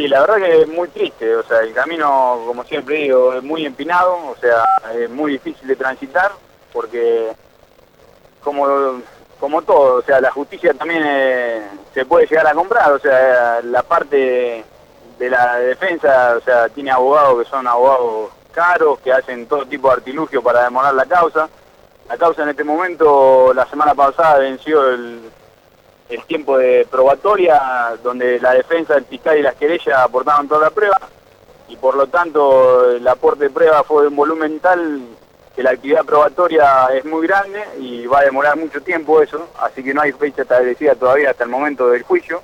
Sí, la verdad que es muy triste, o sea, el camino, como siempre digo, es muy empinado, o sea, es muy difícil de transitar, porque como, como todo, o sea, la justicia también eh, se puede llegar a comprar, o sea, la parte de la defensa, o sea, tiene abogados que son abogados caros, que hacen todo tipo de artilugio para demorar la causa. La causa en este momento, la semana pasada venció el, el tiempo de probatoria, donde la defensa, el fiscal y las querellas aportaban toda la prueba, y por lo tanto el aporte de prueba fue un volumen tal que la actividad probatoria es muy grande y va a demorar mucho tiempo eso, así que no hay fecha establecida todavía hasta el momento del juicio.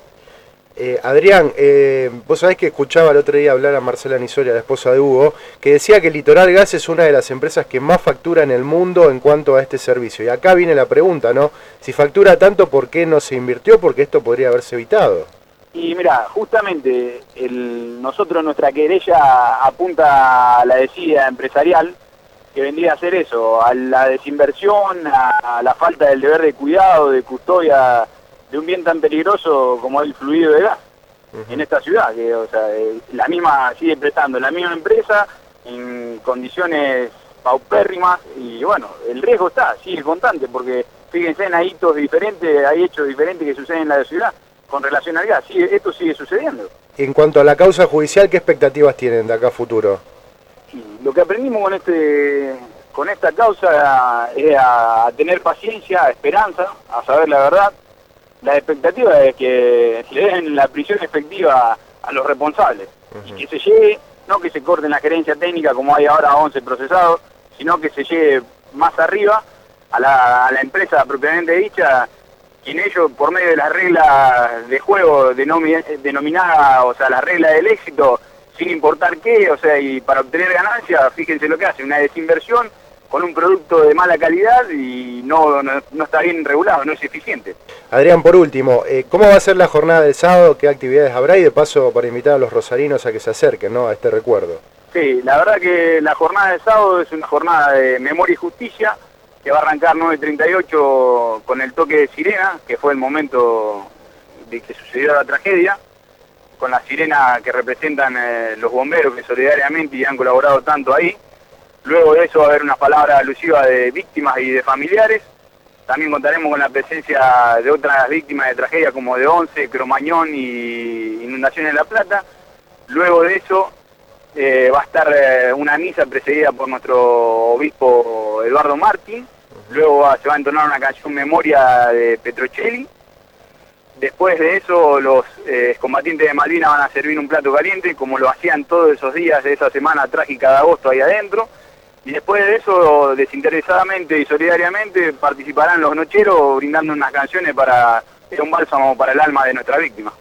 Eh, Adrián, eh, vos sabés que escuchaba el otro día hablar a Marcela Nisoria, la esposa de Hugo, que decía que Litoral Gas es una de las empresas que más factura en el mundo en cuanto a este servicio. Y acá viene la pregunta, ¿no? Si factura tanto, ¿por qué no se invirtió? Porque esto podría haberse evitado. Y mira, justamente el, nosotros nuestra querella apunta a la desidia empresarial, que vendría a ser eso, a la desinversión, a la falta del deber de cuidado, de custodia de un bien tan peligroso como el fluido de gas en esta ciudad, que o sea, eh, la misma sigue prestando la misma empresa en condiciones paupérrimas y bueno, el riesgo está, sigue constante, porque fíjense en hay hitos diferentes, hay hechos diferentes que suceden en la ciudad con relación al gas, sigue, esto sigue sucediendo. En cuanto a la causa judicial, ¿qué expectativas tienen de acá a futuro? lo que aprendimos con este con esta causa es a tener paciencia, a esperanza, a saber la verdad, la expectativa es que le den la prisión efectiva a los responsables. Y que se llegue, no que se corten la gerencia técnica como hay ahora 11 procesados, sino que se llegue más arriba a la, a la empresa propiamente dicha, quien ellos por medio de las reglas de juego denominada, o sea, la regla del éxito, sin importar qué, o sea, y para obtener ganancias, fíjense lo que hace, una desinversión con un producto de mala calidad y no, no, está bien regulado, no es eficiente. Adrián, por último, eh, ¿cómo va a ser la jornada del sábado? ¿Qué actividades habrá? Y de paso, para invitar a los rosarinos a que se acerquen ¿no? a este recuerdo. Sí, la verdad que la jornada del sábado es una jornada de memoria y justicia, que va a arrancar 9.38 con el toque de sirena, que fue el momento de que sucedió la tragedia, con la sirena que representan eh, los bomberos que solidariamente han colaborado tanto ahí. Luego de eso va a haber unas palabras alusivas de víctimas y de familiares. También contaremos con la presencia de otras víctimas de tragedia como de Once, Cromañón y Inundación en La Plata. Luego de eso eh, va a estar eh, una misa precedida por nuestro obispo Eduardo Martín. Luego se va a entonar una canción memoria de Petrocelli. Después de eso los eh, combatientes de Malvinas van a servir un plato caliente como lo hacían todos esos días de esa semana trágica de agosto ahí adentro. Y después de eso, desinteresadamente y solidariamente, participarán los nocheros brindando unas canciones para un bálsamo para el alma de nuestra víctima.